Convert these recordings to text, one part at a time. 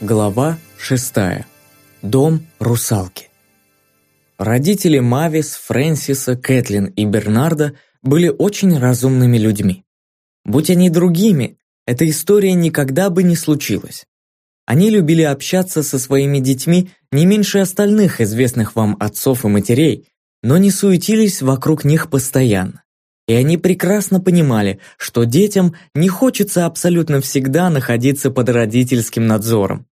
Глава 6. Дом русалки. Родители Мавис, Фрэнсиса, Кэтлин и Бернарда были очень разумными людьми. Будь они другими, эта история никогда бы не случилась. Они любили общаться со своими детьми не меньше остальных известных вам отцов и матерей, но не суетились вокруг них постоянно. И они прекрасно понимали, что детям не хочется абсолютно всегда находиться под родительским надзором.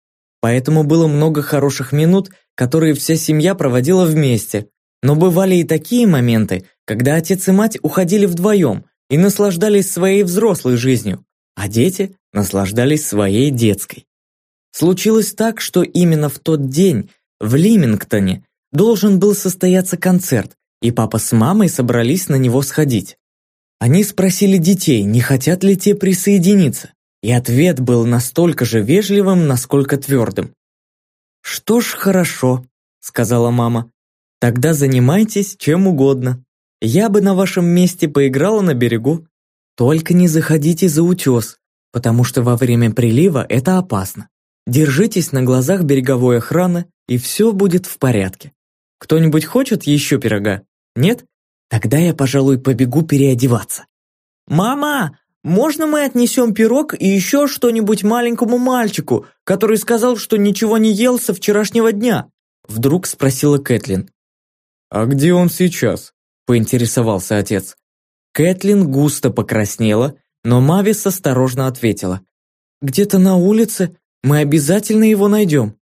Поэтому было много хороших минут, которые вся семья проводила вместе. Но бывали и такие моменты, когда отец и мать уходили вдвоем и наслаждались своей взрослой жизнью, а дети наслаждались своей детской. Случилось так, что именно в тот день в Лимингтоне должен был состояться концерт, и папа с мамой собрались на него сходить. Они спросили детей, не хотят ли те присоединиться, и ответ был настолько же вежливым, насколько твердым. «Что ж, хорошо», — сказала мама. «Тогда занимайтесь чем угодно. Я бы на вашем месте поиграла на берегу. Только не заходите за утес, потому что во время прилива это опасно. Держитесь на глазах береговой охраны, и все будет в порядке. Кто-нибудь хочет еще пирога? Нет? Тогда я, пожалуй, побегу переодеваться». «Мама, можно мы отнесем пирог и еще что-нибудь маленькому мальчику, который сказал, что ничего не ел со вчерашнего дня?» Вдруг спросила Кэтлин. «А где он сейчас?» поинтересовался отец. Кэтлин густо покраснела, но Мавис осторожно ответила. «Где-то на улице. Мы обязательно его найдем».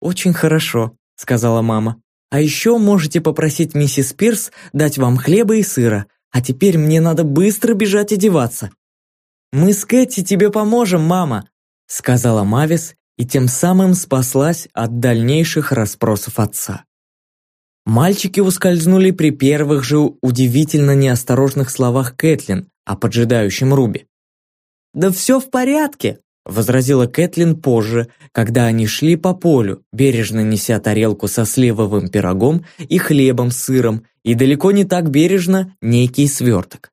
«Очень хорошо», — сказала мама. «А еще можете попросить миссис Пирс дать вам хлеба и сыра, а теперь мне надо быстро бежать одеваться». «Мы с Кэти тебе поможем, мама», сказала Мавис и тем самым спаслась от дальнейших расспросов отца. Мальчики ускользнули при первых же удивительно неосторожных словах Кэтлин о поджидающем Руби. «Да все в порядке», – возразила Кэтлин позже, когда они шли по полю, бережно неся тарелку со сливовым пирогом и хлебом с сыром, и далеко не так бережно некий сверток.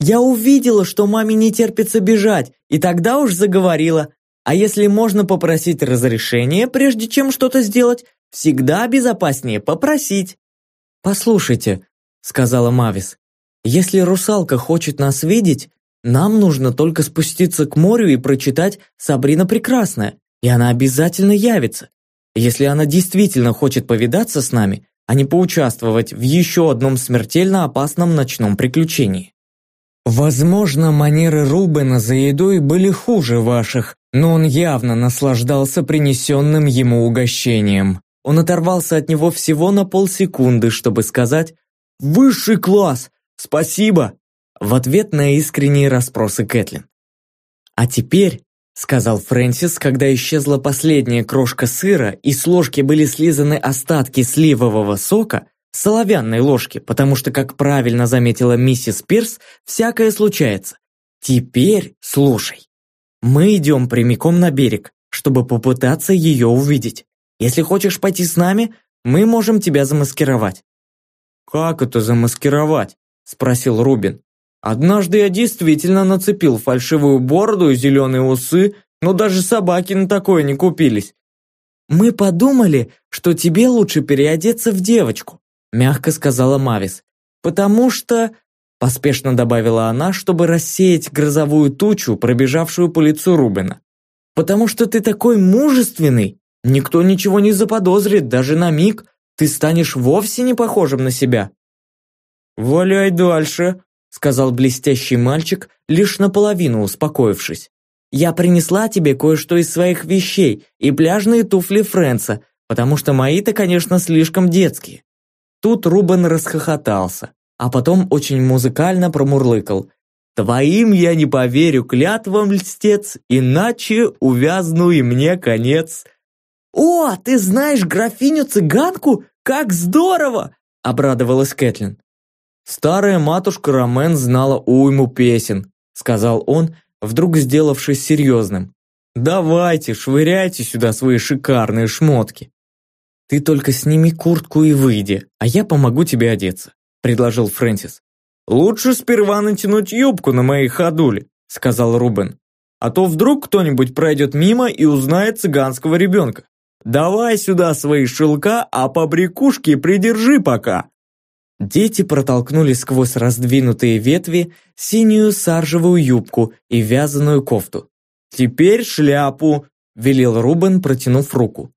«Я увидела, что маме не терпится бежать, и тогда уж заговорила. А если можно попросить разрешения, прежде чем что-то сделать, всегда безопаснее попросить». «Послушайте», — сказала Мавис, «если русалка хочет нас видеть, нам нужно только спуститься к морю и прочитать «Сабрина Прекрасная», и она обязательно явится. Если она действительно хочет повидаться с нами, а не поучаствовать в еще одном смертельно опасном ночном приключении. Возможно, манеры Рубена за едой были хуже ваших, но он явно наслаждался принесенным ему угощением. Он оторвался от него всего на полсекунды, чтобы сказать «Высший класс! Спасибо!» В ответ на искренние расспросы Кэтлин. «А теперь», — сказал Фрэнсис, когда исчезла последняя крошка сыра и с ложки были слизаны остатки сливового сока, с оловянной ложки, потому что, как правильно заметила миссис Пирс, всякое случается. Теперь слушай. Мы идем прямиком на берег, чтобы попытаться ее увидеть. Если хочешь пойти с нами, мы можем тебя замаскировать». «Как это замаскировать?» – спросил Рубин. Однажды я действительно нацепил фальшивую бороду и зеленые усы, но даже собаки на такое не купились. «Мы подумали, что тебе лучше переодеться в девочку», мягко сказала Мавис. «Потому что...» поспешно добавила она, чтобы рассеять грозовую тучу, пробежавшую по лицу Рубина. «Потому что ты такой мужественный, никто ничего не заподозрит даже на миг, ты станешь вовсе не похожим на себя». «Валяй дальше», сказал блестящий мальчик, лишь наполовину успокоившись. «Я принесла тебе кое-что из своих вещей и пляжные туфли Фрэнса, потому что мои-то, конечно, слишком детские». Тут Рубен расхохотался, а потом очень музыкально промурлыкал. «Твоим я не поверю, клятвам льстец, иначе увязну и мне конец». «О, ты знаешь графиню-цыганку? Как здорово!» – обрадовалась Кэтлин. «Старая матушка Ромен знала уйму песен», — сказал он, вдруг сделавшись серьезным. «Давайте, швыряйте сюда свои шикарные шмотки». «Ты только сними куртку и выйди, а я помогу тебе одеться», — предложил Фрэнсис. «Лучше сперва натянуть юбку на моей ходуле», — сказал Рубен. а то вдруг кто-нибудь пройдет мимо и узнает цыганского ребенка. Давай сюда свои шелка, а побрякушки придержи пока». Дети протолкнули сквозь раздвинутые ветви синюю саржевую юбку и вязаную кофту. «Теперь шляпу», – велел Рубен, протянув руку.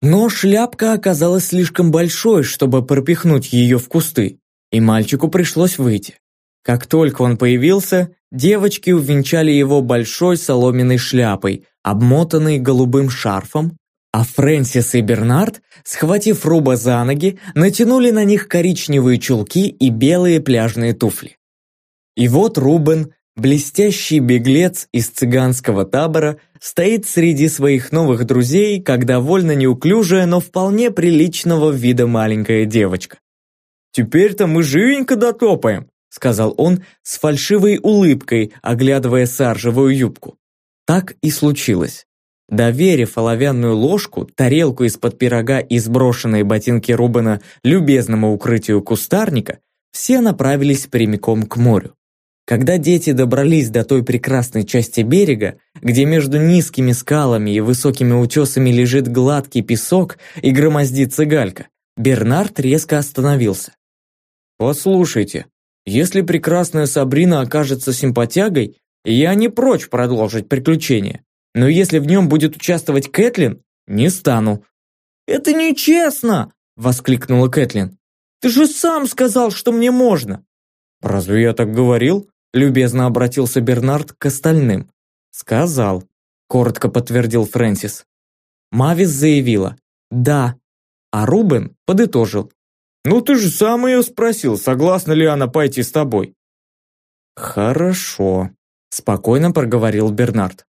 Но шляпка оказалась слишком большой, чтобы пропихнуть ее в кусты, и мальчику пришлось выйти. Как только он появился, девочки увенчали его большой соломенной шляпой, обмотанной голубым шарфом, а Фрэнсис и Бернард, схватив Руба за ноги, натянули на них коричневые чулки и белые пляжные туфли. И вот Рубен, блестящий беглец из цыганского табора, стоит среди своих новых друзей, как довольно неуклюжая, но вполне приличного вида маленькая девочка. «Теперь-то мы живенько дотопаем», сказал он с фальшивой улыбкой, оглядывая саржевую юбку. Так и случилось. Доверив оловянную ложку, тарелку из-под пирога и сброшенные ботинки Рубена любезному укрытию кустарника, все направились прямиком к морю. Когда дети добрались до той прекрасной части берега, где между низкими скалами и высокими утесами лежит гладкий песок и громоздится галька, Бернард резко остановился. «Послушайте», если прекрасная Сабрина окажется симпатягой, я не прочь продолжить приключение. Но если в нем будет участвовать Кэтлин, не стану». «Это нечестно!» – воскликнула Кэтлин. «Ты же сам сказал, что мне можно!» «Разве я так говорил?» – любезно обратился Бернард к остальным. «Сказал», – коротко подтвердил Фрэнсис. Мавис заявила «да», а Рубен подытожил «Ну ты же сам ее спросил, согласна ли она пойти с тобой». «Хорошо», – спокойно проговорил Бернард.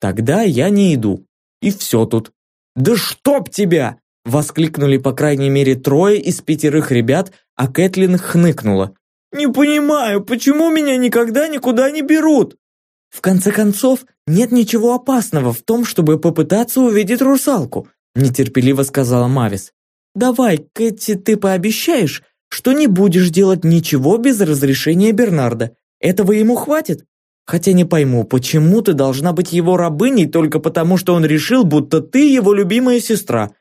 «Тогда я не иду. И все тут». «Да чтоб тебя!» – воскликнули по крайней мере трое из пятерых ребят, а Кэтлин хныкнула. «Не понимаю, почему меня никогда никуда не берут?» «В конце концов, нет ничего опасного в том, чтобы попытаться увидеть русалку», нетерпеливо сказала Мавис. Давай, Кэти, ты пообещаешь, что не будешь делать ничего без разрешения Бернарда. Этого ему хватит? Хотя не пойму, почему ты должна быть его рабыней только потому, что он решил, будто ты его любимая сестра.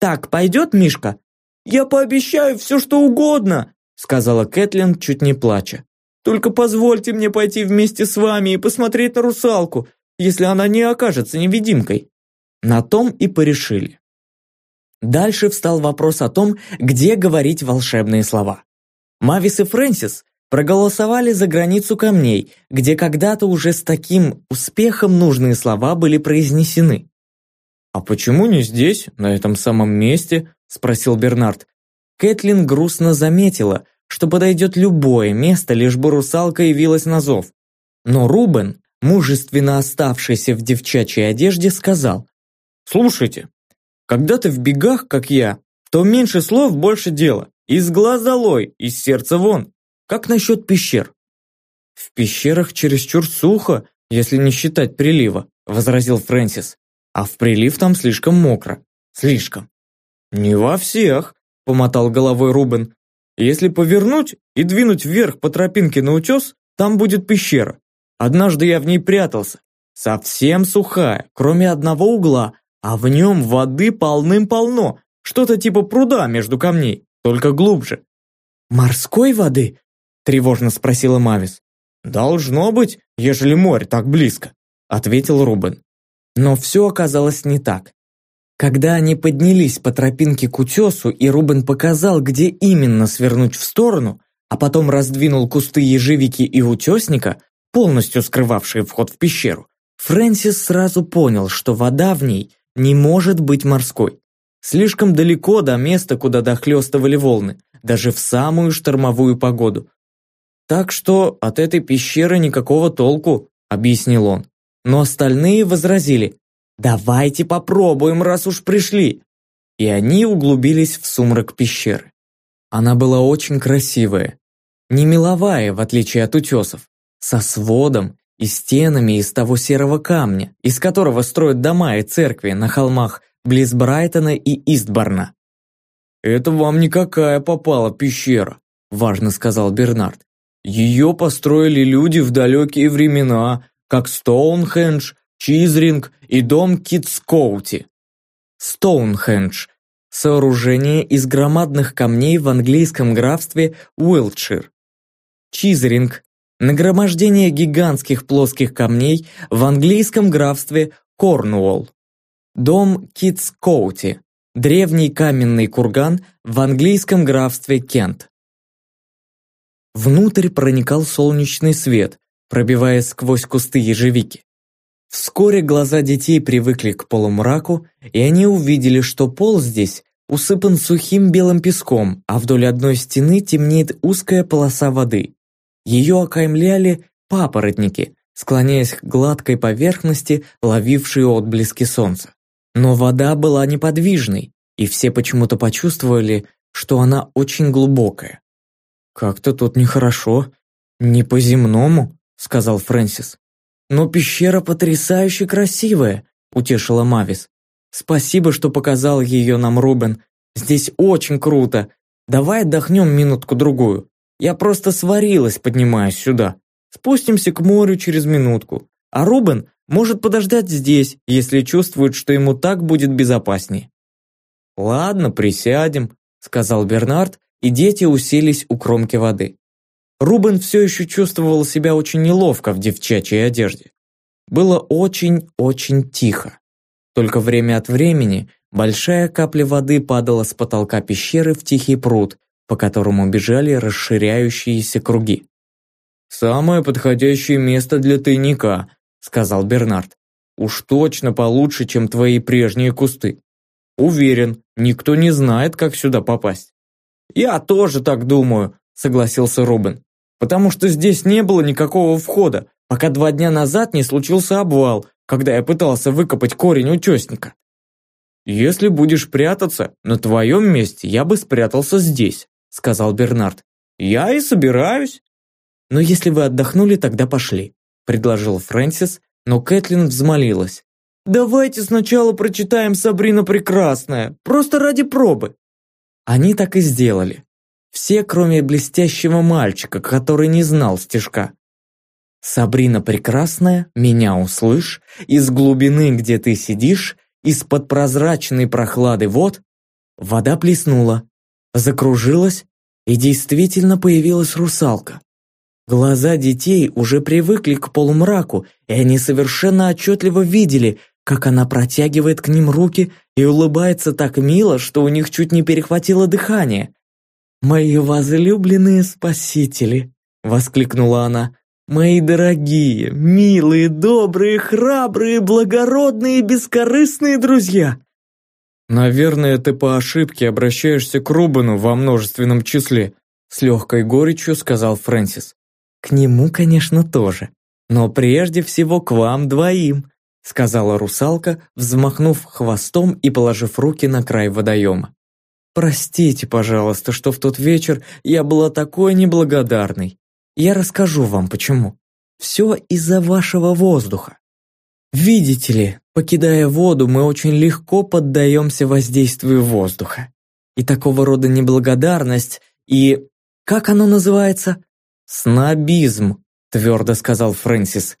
Так пойдет, Мишка? Я пообещаю все, что угодно, сказала Кэтлин, чуть не плача. Только позвольте мне пойти вместе с вами и посмотреть на русалку, если она не окажется невидимкой. На том и порешили. Дальше встал вопрос о том, где говорить волшебные слова. Мавис и Фрэнсис проголосовали за границу камней, где когда-то уже с таким успехом нужные слова были произнесены. «А почему не здесь, на этом самом месте?» – спросил Бернард. Кэтлин грустно заметила, что подойдет любое место, лишь бы русалка явилась на зов. Но Рубен, мужественно оставшийся в девчачьей одежде, сказал, «Слушайте, когда ты в бегах, как я, то меньше слов, больше дела. Из глаз долой, из сердца вон. Как насчет пещер? В пещерах чересчур сухо, если не считать прилива, возразил Фрэнсис. А в прилив там слишком мокро. Слишком. Не во всех, помотал головой Рубен. Если повернуть и двинуть вверх по тропинке на утес, там будет пещера. Однажды я в ней прятался. Совсем сухая, кроме одного угла, а в нем воды полным-полно, что-то типа пруда между камней, только глубже. «Морской воды?» – тревожно спросила Мавис. «Должно быть, ежели море так близко», – ответил Рубен. Но все оказалось не так. Когда они поднялись по тропинке к утесу, и Рубен показал, где именно свернуть в сторону, а потом раздвинул кусты ежевики и утесника, полностью скрывавшие вход в пещеру, Фрэнсис сразу понял, что вода в ней не может быть морской. Слишком далеко до места, куда дохлестывали волны, даже в самую штормовую погоду. Так что от этой пещеры никакого толку, объяснил он. Но остальные возразили, давайте попробуем, раз уж пришли. И они углубились в сумрак пещеры. Она была очень красивая, не меловая, в отличие от утесов, со сводом и стенами из того серого камня, из которого строят дома и церкви на холмах близ Брайтона и Истборна. «Это вам никакая попала пещера», – важно сказал Бернард. «Ее построили люди в далекие времена, как Стоунхендж, Чизринг и дом Китскоути. Стоунхендж – сооружение из громадных камней в английском графстве Уилтшир. Чизринг – нагромождение гигантских плоских камней в английском графстве Корнуолл. Дом Китскоути – древний каменный курган в английском графстве Кент. Внутрь проникал солнечный свет, пробиваясь сквозь кусты ежевики. Вскоре глаза детей привыкли к полумраку, и они увидели, что пол здесь усыпан сухим белым песком, а вдоль одной стены темнеет узкая полоса воды. Ее окаймляли папоротники, склоняясь к гладкой поверхности, ловившей отблески солнца. Но вода была неподвижной, и все почему-то почувствовали, что она очень глубокая. «Как-то тут нехорошо, не по-земному», — сказал Фрэнсис. «Но пещера потрясающе красивая», – утешила Мавис. «Спасибо, что показал ее нам Рубен. Здесь очень круто. Давай отдохнем минутку-другую. Я просто сварилась, поднимаясь сюда. Спустимся к морю через минутку. А Рубен может подождать здесь, если чувствует, что ему так будет безопаснее». «Ладно, присядем», – сказал Бернард, и дети уселись у кромки воды. Рубен все еще чувствовал себя очень неловко в девчачьей одежде. Было очень-очень тихо. Только время от времени большая капля воды падала с потолка пещеры в тихий пруд, по которому бежали расширяющиеся круги. «Самое подходящее место для тайника», — сказал Бернард. «Уж точно получше, чем твои прежние кусты. Уверен, никто не знает, как сюда попасть». «Я тоже так думаю», — согласился Рубен потому что здесь не было никакого входа, пока два дня назад не случился обвал, когда я пытался выкопать корень утесника. «Если будешь прятаться, на твоем месте я бы спрятался здесь», сказал Бернард. «Я и собираюсь». «Но если вы отдохнули, тогда пошли», предложил Фрэнсис, но Кэтлин взмолилась. «Давайте сначала прочитаем «Сабрина Прекрасная», просто ради пробы». Они так и сделали. Все, кроме блестящего мальчика, который не знал стишка. «Сабрина прекрасная, меня услышь, из глубины, где ты сидишь, из-под прозрачной прохлады вод». Вода плеснула, закружилась, и действительно появилась русалка. Глаза детей уже привыкли к полумраку, и они совершенно отчетливо видели, как она протягивает к ним руки и улыбается так мило, что у них чуть не перехватило дыхание. «Мои возлюбленные спасители!» — воскликнула она. «Мои дорогие, милые, добрые, храбрые, благородные, бескорыстные друзья!» «Наверное, ты по ошибке обращаешься к Рубану во множественном числе», с легкой горечью сказал Фрэнсис. «К нему, конечно, тоже. Но прежде всего к вам двоим», сказала русалка, взмахнув хвостом и положив руки на край водоема. Простите, пожалуйста, что в тот вечер я была такой неблагодарной. Я расскажу вам почему. Все из-за вашего воздуха. Видите ли, покидая воду, мы очень легко поддаемся воздействию воздуха. И такого рода неблагодарность и... Как оно называется? Снобизм, твердо сказал Фрэнсис.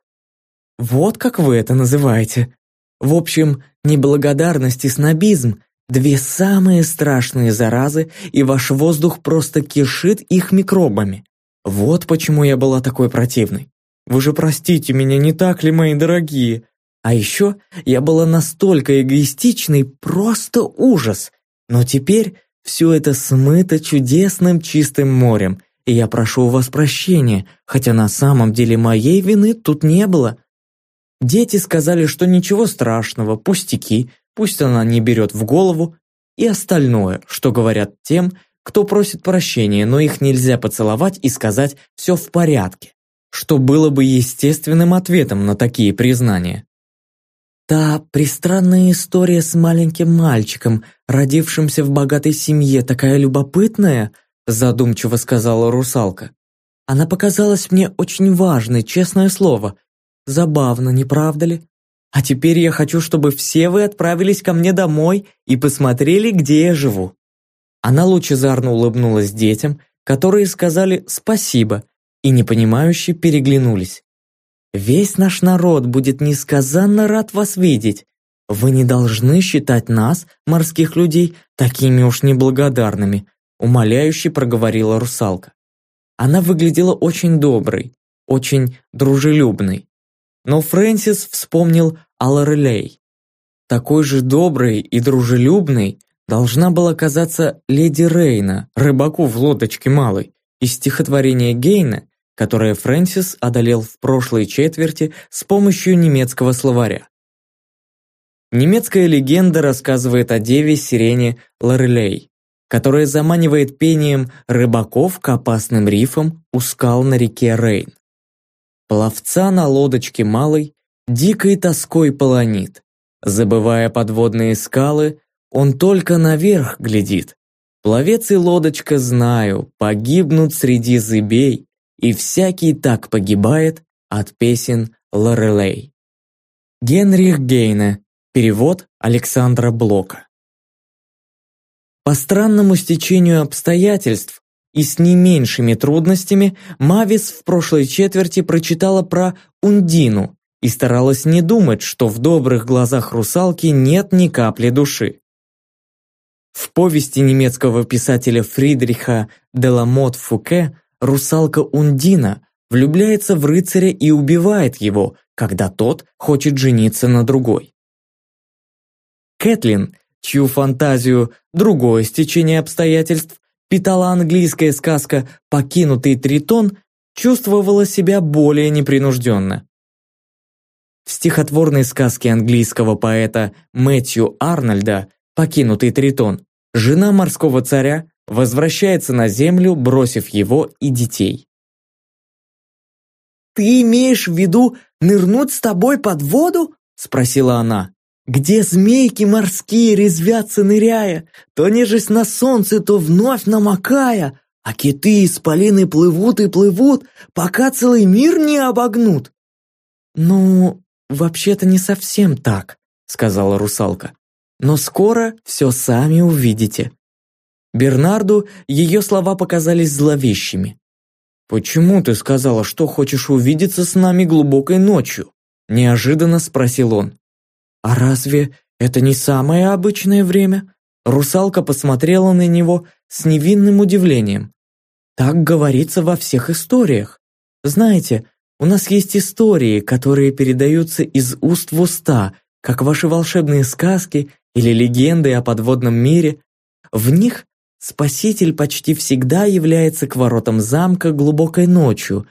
Вот как вы это называете. В общем, неблагодарность и снобизм Две самые страшные заразы, и ваш воздух просто кишит их микробами. Вот почему я была такой противной. Вы же простите меня, не так ли, мои дорогие? А еще я была настолько эгоистичной, просто ужас. Но теперь все это смыто чудесным чистым морем, и я прошу у вас прощения, хотя на самом деле моей вины тут не было. Дети сказали, что ничего страшного, пустяки, пусть она не берет в голову, и остальное, что говорят тем, кто просит прощения, но их нельзя поцеловать и сказать «все в порядке», что было бы естественным ответом на такие признания. Та пристранная история с маленьким мальчиком, родившимся в богатой семье, такая любопытная, задумчиво сказала русалка. Она показалась мне очень важной, честное слово. Забавно, не правда ли? А теперь я хочу, чтобы все вы отправились ко мне домой и посмотрели, где я живу». Она лучезарно улыбнулась детям, которые сказали «спасибо» и непонимающе переглянулись. Весь наш народ будет несказанно рад вас видеть. Вы не должны считать нас, морских людей, такими уж неблагодарными», умоляюще проговорила русалка. Она выглядела очень доброй, очень дружелюбной. Но Фрэнсис вспомнил о Лорелей. Такой же доброй и дружелюбной должна была казаться леди Рейна, рыбаку в лодочке малой, из стихотворения Гейна, которое Фрэнсис одолел в прошлой четверти с помощью немецкого словаря. Немецкая легенда рассказывает о деве-сирене Лорелей, которая заманивает пением рыбаков к опасным рифам у скал на реке Рейн. Пловца на лодочке малой дикой тоской полонит. Забывая подводные скалы, он только наверх глядит. Пловец и лодочка, знаю, погибнут среди зыбей, и всякий так погибает от песен Лорелей. Генрих Гейне. Перевод Александра Блока. По странному стечению обстоятельств и с не меньшими трудностями Мавис в прошлой четверти прочитала про Ундину и старалась не думать, что в добрых глазах русалки нет ни капли души. В повести немецкого писателя Фридриха Деламот Фуке русалка Ундина влюбляется в рыцаря и убивает его, когда тот хочет жениться на другой. Кэтлин, чью фантазию другое стечение обстоятельств питала английская сказка «Покинутый тритон», чувствовала себя более непринужденно. В стихотворной сказке английского поэта Мэтью Арнольда «Покинутый тритон» жена морского царя возвращается на землю, бросив его и детей. «Ты имеешь в виду нырнуть с тобой под воду?» – спросила она где змейки морские резвятся ныряя, то нежесть на солнце, то вновь намокая, а киты и исполины плывут и плывут, пока целый мир не обогнут. «Ну, вообще-то не совсем так», — сказала русалка. «Но скоро все сами увидите». Бернарду ее слова показались зловещими. «Почему ты сказала, что хочешь увидеться с нами глубокой ночью?» – неожиданно спросил он. «А разве это не самое обычное время?» Русалка посмотрела на него с невинным удивлением. «Так говорится во всех историях. Знаете, у нас есть истории, которые передаются из уст в уста, как ваши волшебные сказки или легенды о подводном мире. В них Спаситель почти всегда является к воротам замка глубокой ночью,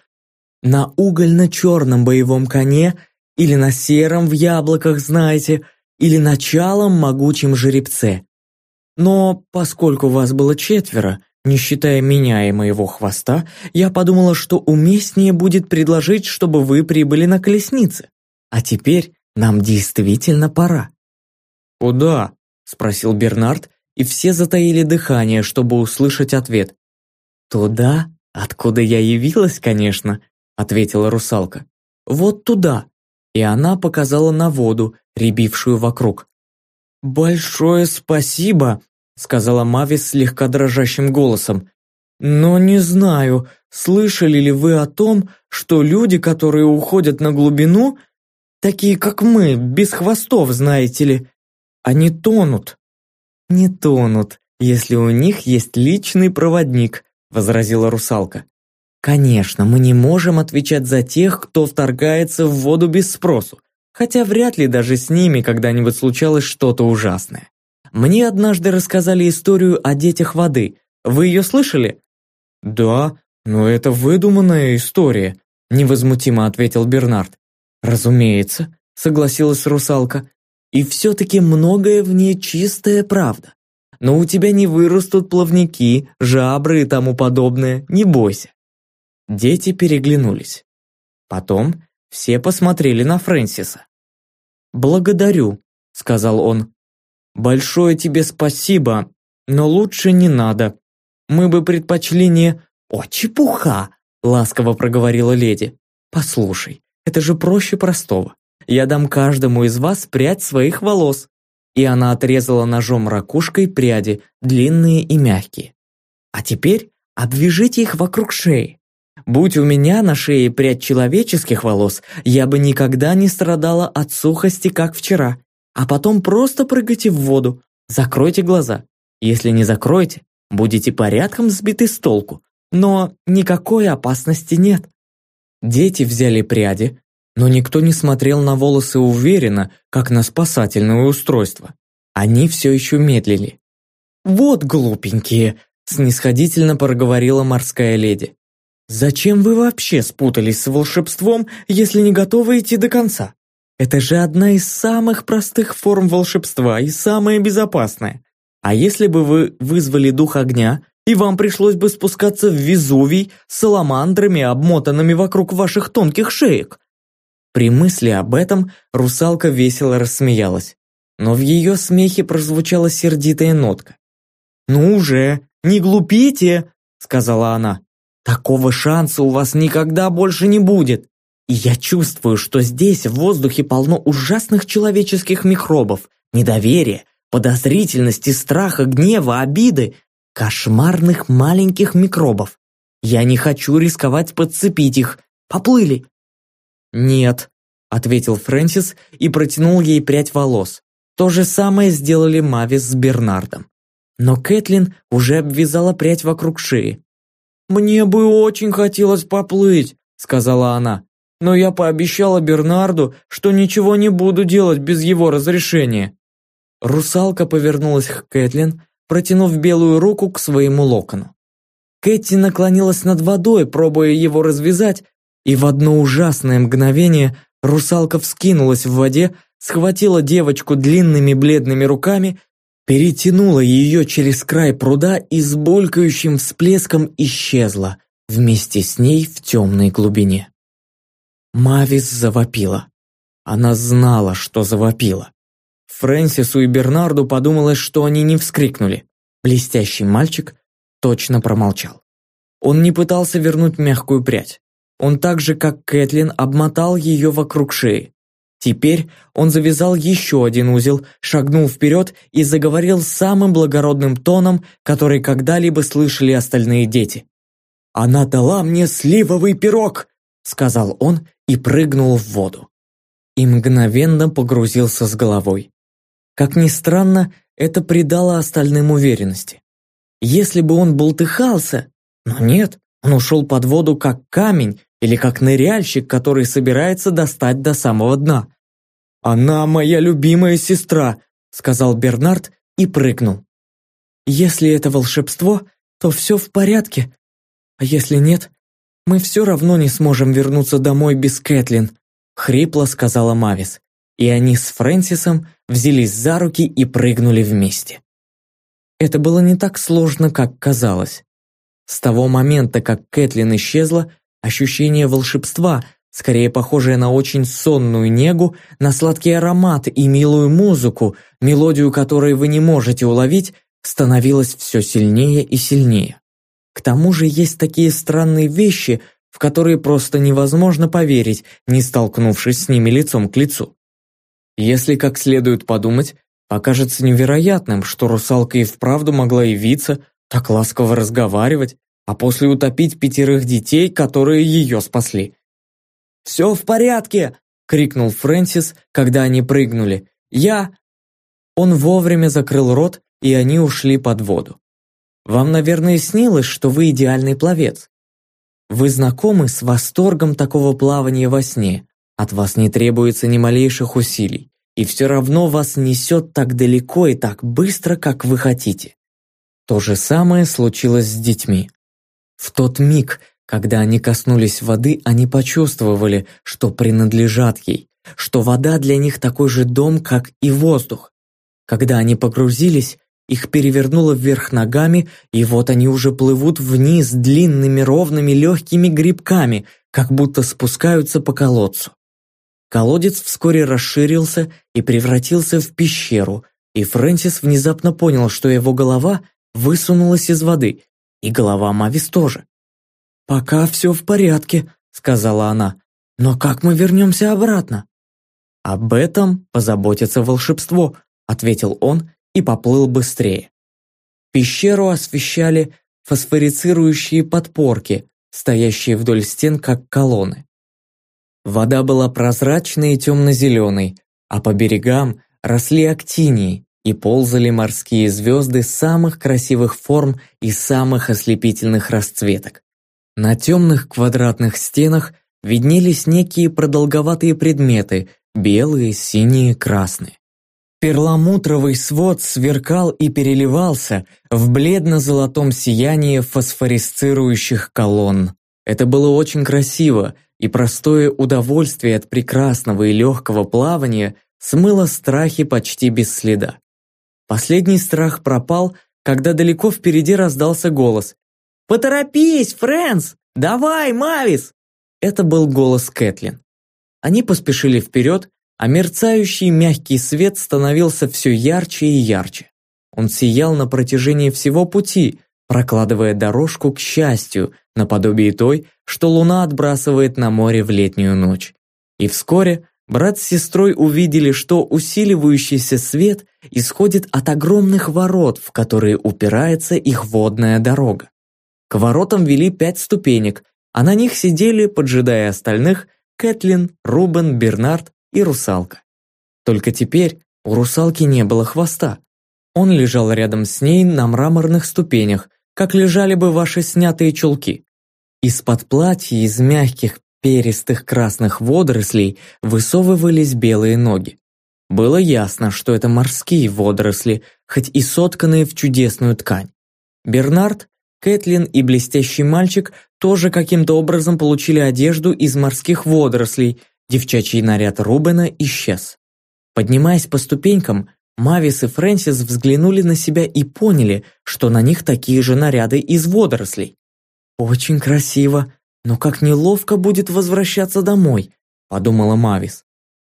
на угольно-черном боевом коне или на сером в яблоках, знаете, или на чалом могучем жеребце. Но поскольку вас было четверо, не считая меня и моего хвоста, я подумала, что уместнее будет предложить, чтобы вы прибыли на колеснице. А теперь нам действительно пора». «Куда?» – спросил Бернард, и все затаили дыхание, чтобы услышать ответ. «Туда, откуда я явилась, конечно», – ответила русалка. «Вот туда, и она показала на воду, рябившую вокруг. «Большое спасибо», — сказала Мавис слегка дрожащим голосом. «Но не знаю, слышали ли вы о том, что люди, которые уходят на глубину, такие как мы, без хвостов, знаете ли, они тонут». «Не тонут, если у них есть личный проводник», — возразила русалка. Конечно, мы не можем отвечать за тех, кто вторгается в воду без спросу, хотя вряд ли даже с ними когда-нибудь случалось что-то ужасное. Мне однажды рассказали историю о детях воды. Вы ее слышали? Да, но это выдуманная история, невозмутимо ответил Бернард. Разумеется, согласилась русалка. И все-таки многое в ней чистая правда. Но у тебя не вырастут плавники, жабры и тому подобное, не бойся. Дети переглянулись. Потом все посмотрели на Фрэнсиса. «Благодарю», — сказал он. «Большое тебе спасибо, но лучше не надо. Мы бы предпочли не...» «О, чепуха!» — ласково проговорила леди. «Послушай, это же проще простого. Я дам каждому из вас прядь своих волос». И она отрезала ножом ракушкой пряди, длинные и мягкие. «А теперь обвяжите их вокруг шеи. Будь у меня на шее прядь человеческих волос, я бы никогда не страдала от сухости, как вчера. А потом просто прыгайте в воду. Закройте глаза. Если не закроете, будете порядком сбиты с толку. Но никакой опасности нет. Дети взяли пряди, но никто не смотрел на волосы уверенно, как на спасательное устройство. Они все еще медлили. «Вот глупенькие!» – снисходительно проговорила морская леди. «Зачем вы вообще спутались с волшебством, если не готовы идти до конца? Это же одна из самых простых форм волшебства и самая безопасная. А если бы вы вызвали дух огня, и вам пришлось бы спускаться в Везувий с саламандрами, обмотанными вокруг ваших тонких шеек?» При мысли об этом русалка весело рассмеялась, но в ее смехе прозвучала сердитая нотка. «Ну уже, не глупите!» — сказала она. «Такого шанса у вас никогда больше не будет. И я чувствую, что здесь в воздухе полно ужасных человеческих микробов, недоверия, подозрительности, страха, гнева, обиды, кошмарных маленьких микробов. Я не хочу рисковать подцепить их. Поплыли!» «Нет», — ответил Фрэнсис и протянул ей прядь волос. То же самое сделали Мавис с Бернардом. Но Кэтлин уже обвязала прядь вокруг шеи. «Мне бы очень хотелось поплыть», — сказала она. «Но я пообещала Бернарду, что ничего не буду делать без его разрешения». Русалка повернулась к Кэтлин, протянув белую руку к своему локону. Кэти наклонилась над водой, пробуя его развязать, и в одно ужасное мгновение русалка вскинулась в воде, схватила девочку длинными бледными руками перетянула ее через край пруда и с булькающим всплеском исчезла, вместе с ней в темной глубине. Мавис завопила. Она знала, что завопила. Фрэнсису и Бернарду подумалось, что они не вскрикнули. Блестящий мальчик точно промолчал. Он не пытался вернуть мягкую прядь. Он так же, как Кэтлин, обмотал ее вокруг шеи. Теперь он завязал еще один узел, шагнул вперед и заговорил самым благородным тоном, который когда-либо слышали остальные дети. «Она дала мне сливовый пирог!» — сказал он и прыгнул в воду. И мгновенно погрузился с головой. Как ни странно, это придало остальным уверенности. Если бы он болтыхался, но нет, он ушел под воду как камень или как ныряльщик, который собирается достать до самого дна. «Она моя любимая сестра», — сказал Бернард и прыгнул. «Если это волшебство, то все в порядке. А если нет, мы все равно не сможем вернуться домой без Кэтлин», — хрипло сказала Мавис. И они с Фрэнсисом взялись за руки и прыгнули вместе. Это было не так сложно, как казалось. С того момента, как Кэтлин исчезла, ощущение волшебства, скорее похожая на очень сонную негу, на сладкий аромат и милую музыку, мелодию которой вы не можете уловить, становилась все сильнее и сильнее. К тому же есть такие странные вещи, в которые просто невозможно поверить, не столкнувшись с ними лицом к лицу. Если как следует подумать, покажется невероятным, что русалка и вправду могла явиться, так ласково разговаривать, а после утопить пятерых детей, которые ее спасли. «Все в порядке!» — крикнул Фрэнсис, когда они прыгнули. «Я...» Он вовремя закрыл рот, и они ушли под воду. «Вам, наверное, снилось, что вы идеальный пловец. Вы знакомы с восторгом такого плавания во сне. От вас не требуется ни малейших усилий, и все равно вас несет так далеко и так быстро, как вы хотите. То же самое случилось с детьми. В тот миг, когда они коснулись воды, они почувствовали, что принадлежат ей, что вода для них такой же дом, как и воздух. Когда они погрузились, их перевернуло вверх ногами, и вот они уже плывут вниз длинными ровными легкими грибками, как будто спускаются по колодцу. Колодец вскоре расширился и превратился в пещеру, и Фрэнсис внезапно понял, что его голова высунулась из воды, и голова Мавис тоже. «Пока все в порядке», — сказала она. «Но как мы вернемся обратно?» «Об этом позаботится волшебство», — ответил он и поплыл быстрее. Пещеру освещали фосфорицирующие подпорки, стоящие вдоль стен, как колонны. Вода была прозрачной и темно-зеленой, а по берегам росли актинии и ползали морские звезды самых красивых форм и самых ослепительных расцветок. На темных квадратных стенах виднелись некие продолговатые предметы, белые, синие, красные. Перламутровый свод сверкал и переливался в бледно-золотом сиянии фосфорисцирующих колонн. Это было очень красиво, и простое удовольствие от прекрасного и легкого плавания смыло страхи почти без следа. Последний страх пропал, когда далеко впереди раздался голос. «Поторопись, Фрэнс! Давай, Мавис!» Это был голос Кэтлин. Они поспешили вперед, а мерцающий мягкий свет становился все ярче и ярче. Он сиял на протяжении всего пути, прокладывая дорожку к счастью, наподобие той, что луна отбрасывает на море в летнюю ночь. И вскоре брат с сестрой увидели, что усиливающийся свет исходит от огромных ворот, в которые упирается их водная дорога. К воротам вели пять ступенек, а на них сидели, поджидая остальных, Кэтлин, Рубен, Бернард и русалка. Только теперь у русалки не было хвоста. Он лежал рядом с ней на мраморных ступенях, как лежали бы ваши снятые чулки. Из-под платья из мягких перистых красных водорослей высовывались белые ноги. Было ясно, что это морские водоросли, хоть и сотканные в чудесную ткань. Бернард, Кэтлин и блестящий мальчик тоже каким-то образом получили одежду из морских водорослей – Девчачий наряд Рубена исчез. Поднимаясь по ступенькам, Мавис и Фрэнсис взглянули на себя и поняли, что на них такие же наряды из водорослей. «Очень красиво, но как неловко будет возвращаться домой», – подумала Мавис.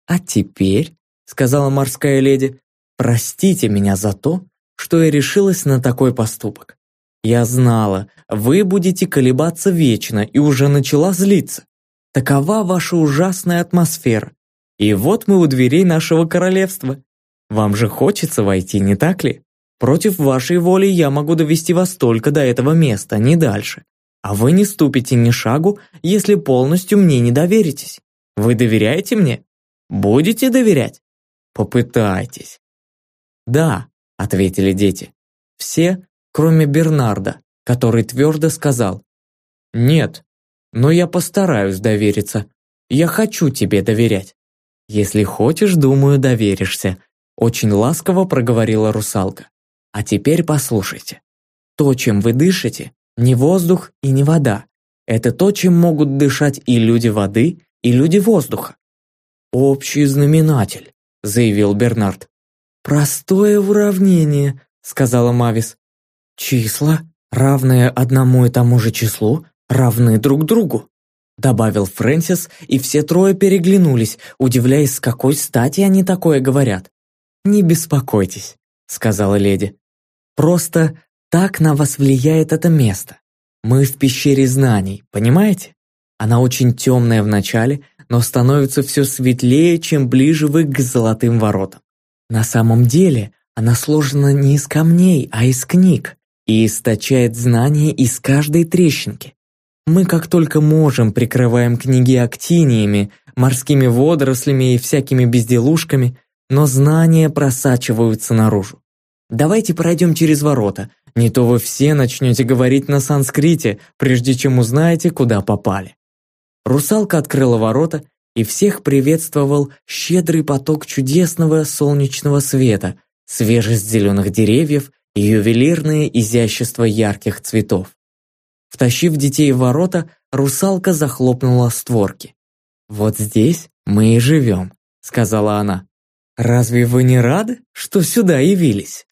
«А теперь», – сказала морская леди, – «простите меня за то, что я решилась на такой поступок. Я знала, вы будете колебаться вечно и уже начала злиться. Такова ваша ужасная атмосфера. И вот мы у дверей нашего королевства. Вам же хочется войти, не так ли? Против вашей воли я могу довести вас только до этого места, не дальше. А вы не ступите ни шагу, если полностью мне не доверитесь. Вы доверяете мне? Будете доверять? Попытайтесь. Да, ответили дети. Все, кроме Бернарда, который твердо сказал. Нет, но я постараюсь довериться. Я хочу тебе доверять. Если хочешь, думаю, доверишься», очень ласково проговорила русалка. «А теперь послушайте. То, чем вы дышите, не воздух и не вода. Это то, чем могут дышать и люди воды, и люди воздуха». «Общий знаменатель», — заявил Бернард. «Простое уравнение», — сказала Мавис. «Числа, равные одному и тому же числу, равны друг другу», добавил Фрэнсис, и все трое переглянулись, удивляясь, с какой стати они такое говорят. «Не беспокойтесь», — сказала леди. «Просто так на вас влияет это место. Мы в пещере знаний, понимаете? Она очень темная вначале, но становится все светлее, чем ближе вы к золотым воротам. На самом деле она сложена не из камней, а из книг и источает знания из каждой трещинки. Мы как только можем прикрываем книги актиниями, морскими водорослями и всякими безделушками, но знания просачиваются наружу. Давайте пройдем через ворота, не то вы все начнете говорить на санскрите, прежде чем узнаете, куда попали. Русалка открыла ворота, и всех приветствовал щедрый поток чудесного солнечного света, свежесть зеленых деревьев и ювелирное изящество ярких цветов. Втащив детей в ворота, русалка захлопнула створки. «Вот здесь мы и живем», — сказала она. «Разве вы не рады, что сюда явились?»